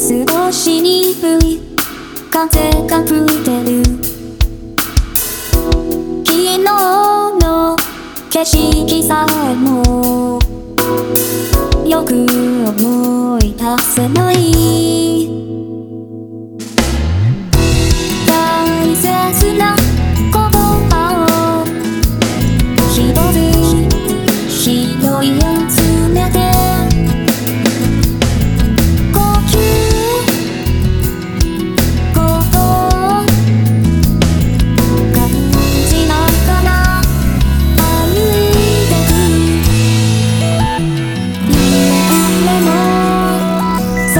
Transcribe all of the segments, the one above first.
過ごしにくい風が吹いてる。昨日の景色さえもよく思い出せない。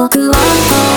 僕を